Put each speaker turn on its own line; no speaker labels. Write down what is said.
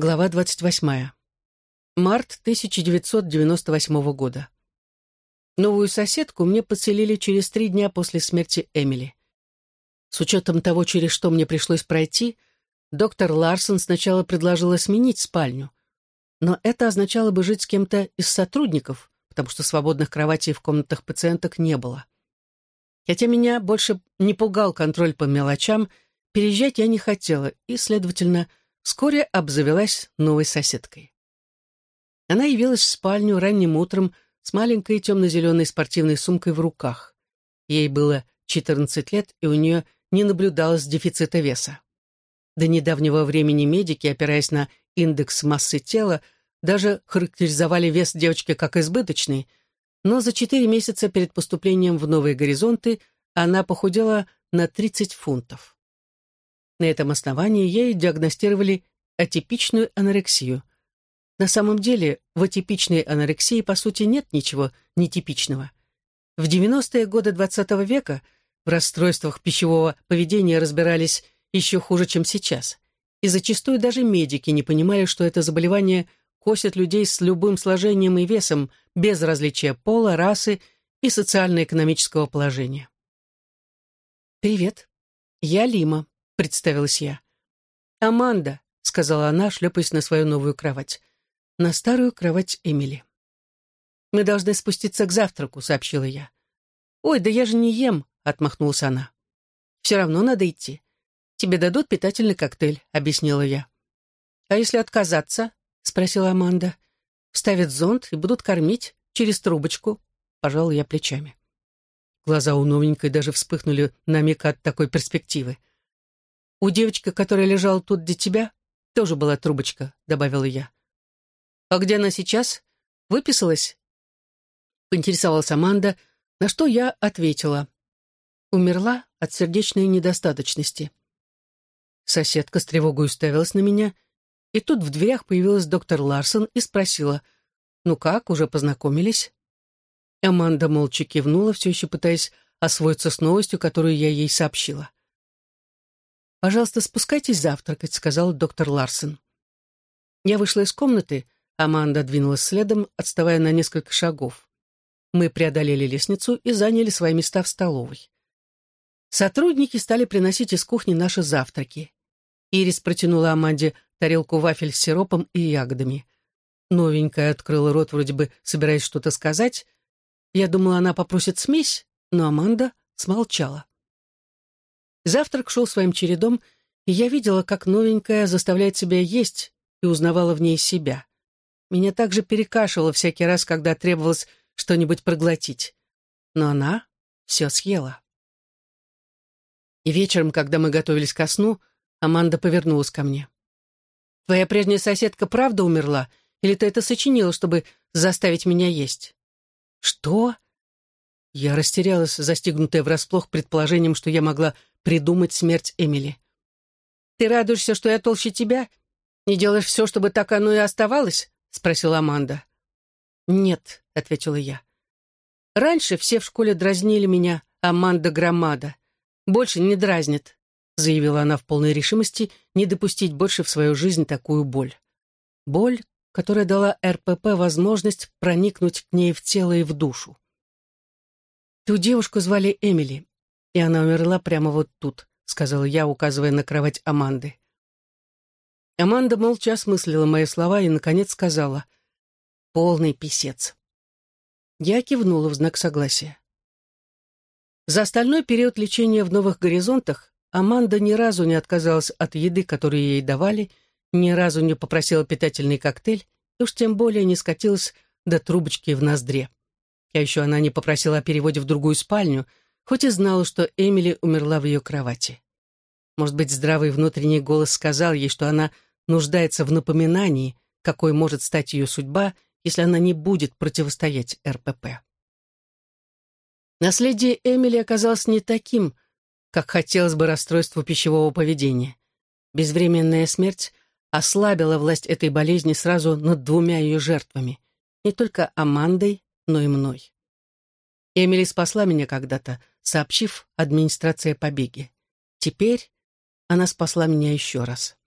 Глава 28. Март 1998 года. Новую соседку мне подселили через три дня после смерти Эмили. С учетом того, через что мне пришлось пройти, доктор Ларсон сначала предложила сменить спальню. Но это означало бы жить с кем-то из сотрудников, потому что свободных кроватей в комнатах пациенток не было. Хотя меня больше не пугал контроль по мелочам, переезжать я не хотела и, следовательно, вскоре обзавелась новой соседкой. Она явилась в спальню ранним утром с маленькой темно-зеленой спортивной сумкой в руках. Ей было 14 лет, и у нее не наблюдалось дефицита веса. До недавнего времени медики, опираясь на индекс массы тела, даже характеризовали вес девочки как избыточный, но за 4 месяца перед поступлением в новые горизонты она похудела на 30 фунтов. На этом основании ей диагностировали атипичную анорексию. На самом деле в атипичной анорексии по сути нет ничего нетипичного. В 90-е годы XX -го века в расстройствах пищевого поведения разбирались еще хуже, чем сейчас. И зачастую даже медики не понимали, что это заболевание косит людей с любым сложением и весом, без различия пола, расы и социально-экономического положения. «Привет, я Лима», представилась я. «Аманда», — сказала она, шлепаясь на свою новую кровать. На старую кровать Эмили. «Мы должны спуститься к завтраку», — сообщила я. «Ой, да я же не ем», — отмахнулась она. «Все равно надо идти. Тебе дадут питательный коктейль», — объяснила я. «А если отказаться?» — спросила Аманда. «Вставят зонт и будут кормить через трубочку», — пожал я плечами. Глаза у новенькой даже вспыхнули на миг от такой перспективы. «У девочки, которая лежала тут для тебя, тоже была трубочка», — добавила я. «А где она сейчас? Выписалась?» Поинтересовалась Аманда, на что я ответила. Умерла от сердечной недостаточности. Соседка с тревогой уставилась на меня, и тут в дверях появилась доктор Ларсон и спросила, «Ну как, уже познакомились?» Аманда молча кивнула, все еще пытаясь освоиться с новостью, которую я ей сообщила. «Пожалуйста, спускайтесь завтракать», — сказал доктор Ларсон. Я вышла из комнаты, Аманда двинулась следом, отставая на несколько шагов. Мы преодолели лестницу и заняли свои места в столовой. Сотрудники стали приносить из кухни наши завтраки. Ирис протянула Аманде тарелку вафель с сиропом и ягодами. Новенькая открыла рот, вроде бы собираясь что-то сказать. Я думала, она попросит смесь, но Аманда смолчала. Завтрак шел своим чередом, и я видела, как новенькая заставляет себя есть и узнавала в ней себя. Меня также перекашивало всякий раз, когда требовалось что-нибудь проглотить. Но она все съела. И вечером, когда мы готовились ко сну, Аманда повернулась ко мне. «Твоя прежняя соседка правда умерла? Или ты это сочинила, чтобы заставить меня есть?» «Что?» Я растерялась, застигнутая врасплох предположением, что я могла придумать смерть Эмили. «Ты радуешься, что я толще тебя? Не делаешь все, чтобы так оно и оставалось?» — спросила Аманда. «Нет», — ответила я. «Раньше все в школе дразнили меня Аманда Громада. Больше не дразнит», — заявила она в полной решимости не допустить больше в свою жизнь такую боль. Боль, которая дала РПП возможность проникнуть к ней в тело и в душу. Ту девушку звали Эмили и она умерла прямо вот тут», — сказала я, указывая на кровать Аманды. Аманда молча осмыслила мои слова и, наконец, сказала «Полный писец». Я кивнула в знак согласия. За остальной период лечения в «Новых горизонтах» Аманда ни разу не отказалась от еды, которую ей давали, ни разу не попросила питательный коктейль, и уж тем более не скатилась до трубочки в ноздре. А еще она не попросила о переводе в другую спальню — хоть и знала, что Эмили умерла в ее кровати. Может быть, здравый внутренний голос сказал ей, что она нуждается в напоминании, какой может стать ее судьба, если она не будет противостоять РПП. Наследие Эмили оказалось не таким, как хотелось бы расстройству пищевого поведения. Безвременная смерть ослабила власть этой болезни сразу над двумя ее жертвами, не только Амандой, но и мной. Эмили спасла меня когда-то, сообщив администрации о побеге. Теперь она спасла меня еще раз.